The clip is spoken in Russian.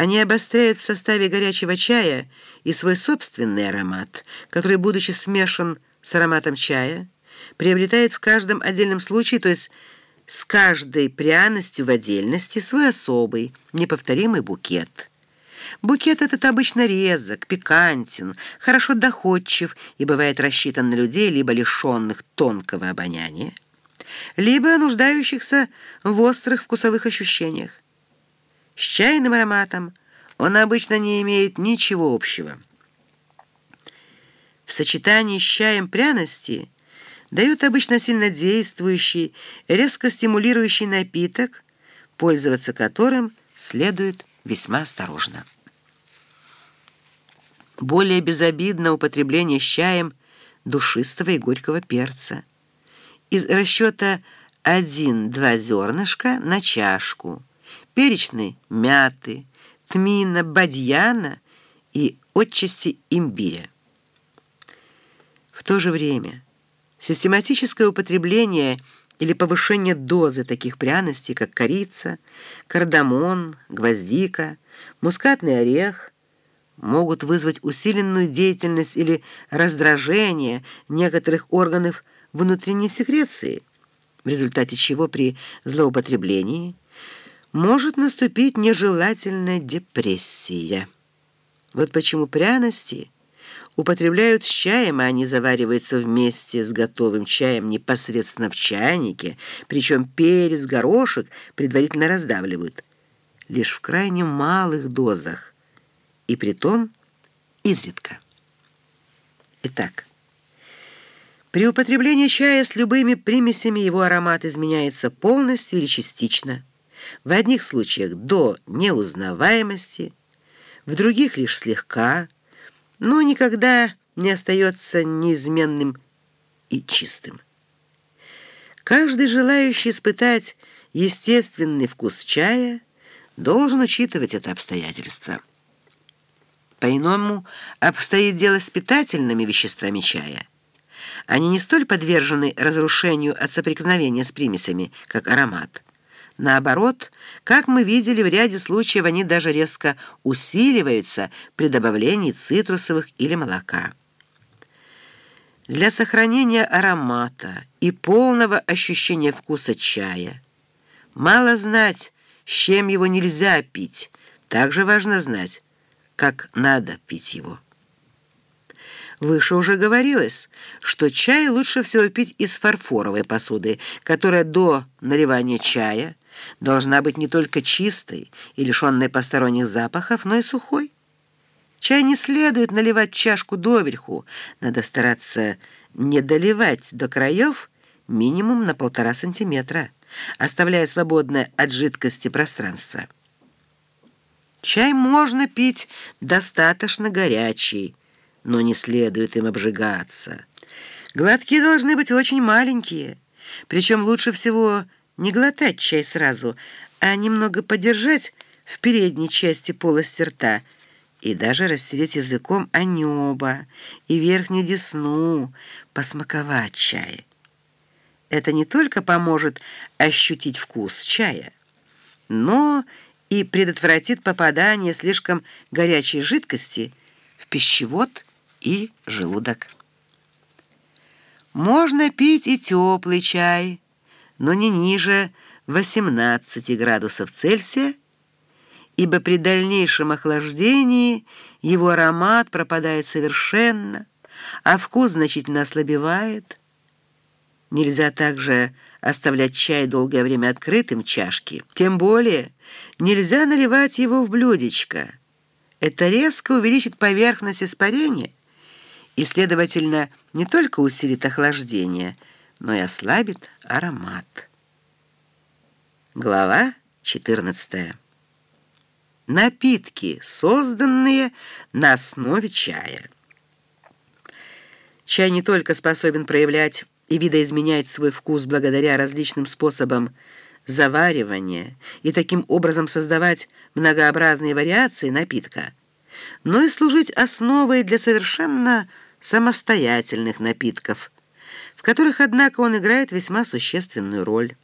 Они обостряют в составе горячего чая и свой собственный аромат, который, будучи смешан с ароматом чая, приобретает в каждом отдельном случае, то есть с каждой пряностью в отдельности, свой особый, неповторимый букет. Букет этот обычно резок, пикантен, хорошо доходчив и бывает рассчитан на людей, либо лишенных тонкого обоняния, либо нуждающихся в острых вкусовых ощущениях. С чайным ароматом он обычно не имеет ничего общего. В сочетании с чаем пряности дают обычно сильнодействующий, резко стимулирующий напиток, пользоваться которым следует весьма осторожно. Более безобидно употребление с чаем душистого и горького перца. Из расчета 1-2 зернышка на чашку, перечной мяты, тмина, бадьяна и отчасти имбиря. В то же время систематическое употребление или повышение дозы таких пряностей, как корица, кардамон, гвоздика, мускатный орех, могут вызвать усиленную деятельность или раздражение некоторых органов внутренней секреции, в результате чего при злоупотреблении может наступить нежелательная депрессия. Вот почему пряности употребляют с чаем, а они завариваются вместе с готовым чаем непосредственно в чайнике, причем перец, горошек предварительно раздавливают, лишь в крайне малых дозах, и притом изредка. Итак, при употреблении чая с любыми примесями его аромат изменяется полностью или частично – в одних случаях до неузнаваемости, в других лишь слегка, но никогда не остается неизменным и чистым. Каждый желающий испытать естественный вкус чая должен учитывать это обстоятельство. По-иному обстоит дело с питательными веществами чая. Они не столь подвержены разрушению от соприкосновения с примесями, как аромат. Наоборот, как мы видели, в ряде случаев они даже резко усиливаются при добавлении цитрусовых или молока. Для сохранения аромата и полного ощущения вкуса чая мало знать, с чем его нельзя пить, также важно знать, как надо пить его. Выше уже говорилось, что чай лучше всего пить из фарфоровой посуды, которая до наливания чая должна быть не только чистой и лишенной посторонних запахов, но и сухой. Чай не следует наливать чашку доверху, надо стараться не доливать до краев минимум на полтора сантиметра, оставляя свободное от жидкости пространство. Чай можно пить достаточно горячий, но не следует им обжигаться. Глотки должны быть очень маленькие, причем лучше всего не глотать чай сразу, а немного подержать в передней части полости рта и даже растереть языком о небо и верхнюю десну, посмаковать чай. Это не только поможет ощутить вкус чая, но и предотвратит попадание слишком горячей жидкости в пищевод и желудок. Можно пить и теплый чай, но не ниже 18 градусов Цельсия, ибо при дальнейшем охлаждении его аромат пропадает совершенно, а вкус значительно ослабевает. Нельзя также оставлять чай долгое время открытым в чашке, тем более нельзя наливать его в блюдечко. Это резко увеличит поверхность испарения и, следовательно, не только усилит охлаждение – но и ослабит аромат. Глава 14. Напитки, созданные на основе чая. Чай не только способен проявлять и видоизменять свой вкус благодаря различным способам заваривания и таким образом создавать многообразные вариации напитка, но и служить основой для совершенно самостоятельных напитков – в которых, однако, он играет весьма существенную роль.